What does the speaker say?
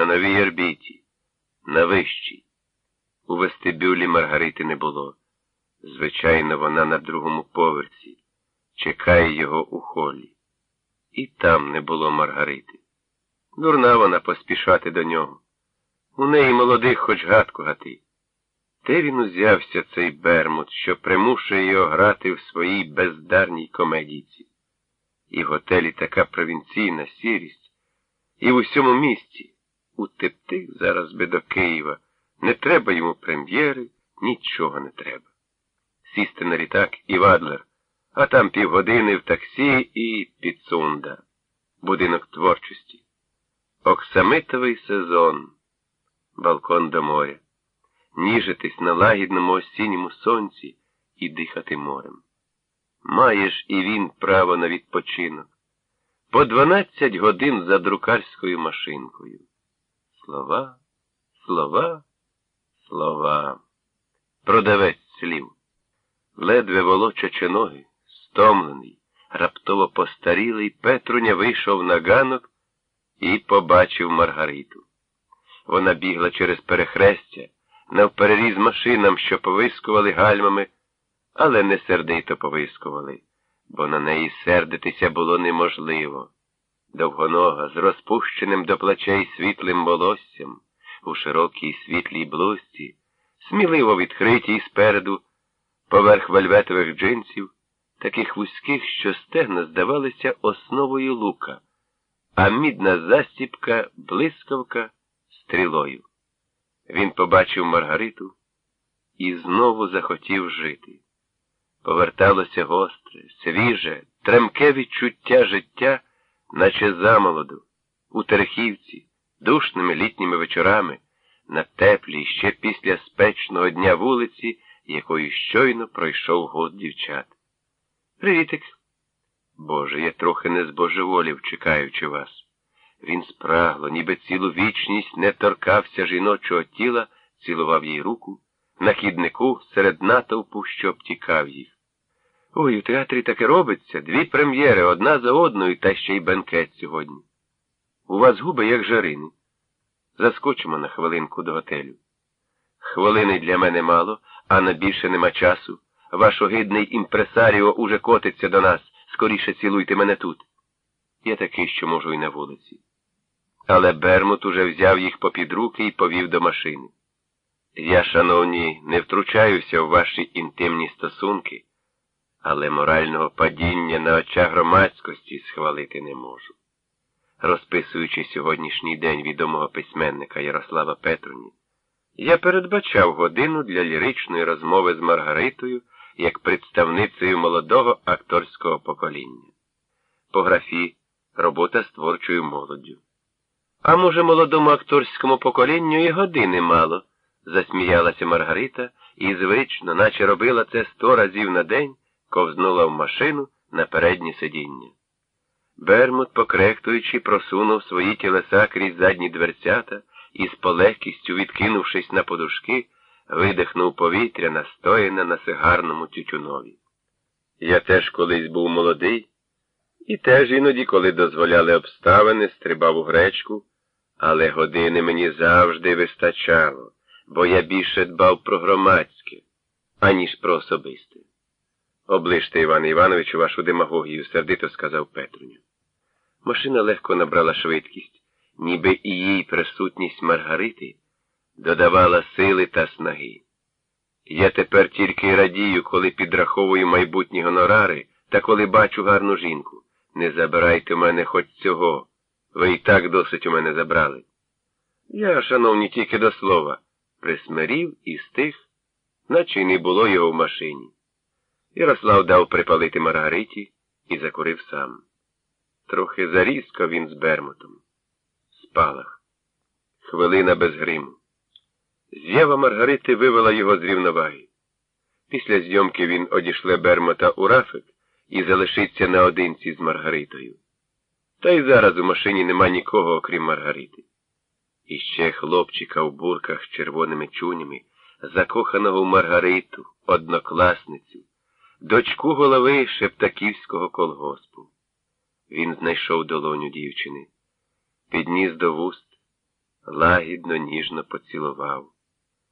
на новій орбіті, на вищій. У вестибюлі Маргарити не було. Звичайно, вона на другому поверсі, чекає його у холі. І там не було Маргарити. Дурна вона поспішати до нього. У неї молодих хоч гадку гати. Де він узявся цей бермут, що примушує його грати в своїй бездарній комедійці? І в готелі така провінційна сірість, і в усьому місті утепти зараз би до Києва. Не треба йому прем'єри, нічого не треба. Сісти на літак і Вадлер, а там півгодини в таксі і підсунда. Будинок творчості. Оксамитовий сезон. Балкон до моря. Ніжитись на лагідному осінньому сонці і дихати морем. Маєш і він право на відпочинок. По дванадцять годин за друкарською машинкою. Слова, слова, слова. Продавець слів. Ледве волочачи ноги, стомлений, раптово постарілий, Петруня вийшов на ганок і побачив Маргариту. Вона бігла через перехрестя, навпереріз машинам, що повискували гальмами, але не сердито повискували, бо на неї сердитися було неможливо. Довгонога, з розпущеним до плечей світлим волоссям, у широкій світлій блузці, сміливо відкритій спереду, поверх вельветових джинсів, таких вузьких, що стегна здавалися основою лука, а мідна застіпка блискавка стрілою. Він побачив Маргариту і знову захотів жити. Поверталося гостре, свіже, тремке відчуття життя, наче замолоду, у Терехівці, душними літніми вечорами, на теплій ще після спечного дня вулиці, якою щойно пройшов год дівчат. Привітик. Боже, я трохи не збожеволів, чекаючи вас. Він спрагло, ніби цілу вічність не торкався жіночого тіла, цілував їй руку, на хіднику серед натовпу, що обтікав їх. Ой, у театрі таке робиться, дві прем'єри, одна за одною, та ще й бенкет сьогодні. У вас губи, як жарини. Заскочимо на хвилинку до готелю. Хвилини для мене мало, а на більше нема часу. Ваш огидний імпресаріо уже котиться до нас. Скоріше цілуйте мене тут. Я такий, що можу і на вулиці. Але Бермут уже взяв їх попід руки і повів до машини. Я, шановні, не втручаюся в ваші інтимні стосунки, але морального падіння на очах громадськості схвалити не можу. Розписуючи сьогоднішній день відомого письменника Ярослава Петруні, я передбачав годину для ліричної розмови з Маргаритою як представницею молодого акторського покоління. По графі робота з творчою молоддю. А може, молодому акторському поколінню і години мало, засміялася Маргарита і звично, наче робила це сто разів на день, ковзнула в машину на переднє сидіння. Бермут, покрехтуючи, просунув свої тілеса крізь задні дверцята і з полегкістю, відкинувшись на подушки, видихнув повітря, настояне на сигарному тютюнові. Я теж колись був молодий, і теж іноді, коли дозволяли обставини, стрибав у гречку, але години мені завжди вистачало, бо я більше дбав про громадське, аніж про особисте. Оближте, Іване Івановичу, вашу демагогію, сердито сказав Петруню. Машина легко набрала швидкість, ніби і їй присутність Маргарити додавала сили та снаги. Я тепер тільки радію, коли підраховую майбутні гонорари та коли бачу гарну жінку. Не забирайте у мене хоч цього. Ви і так досить у мене забрали. Я, шановні, тільки до слова, присмирів і стих, наче й не було його в машині. Ярослав дав припалити Маргариті і закурив сам. Трохи зарізко він з бермотом. Спалах. Хвилина без гриму. З'ява Маргарити вивела його з рівноваги. Після зйомки він одішле Бермота у рафик і залишиться наодинці з Маргаритою. Та й зараз у машині нема нікого, окрім Маргарити. І ще хлопчика в бурках з червоними чунями, закоханого в Маргариту, однокласницю, дочку голови Шептаківського колгоспу. Він знайшов долоню дівчини, підніс до вуст, лагідно, ніжно поцілував.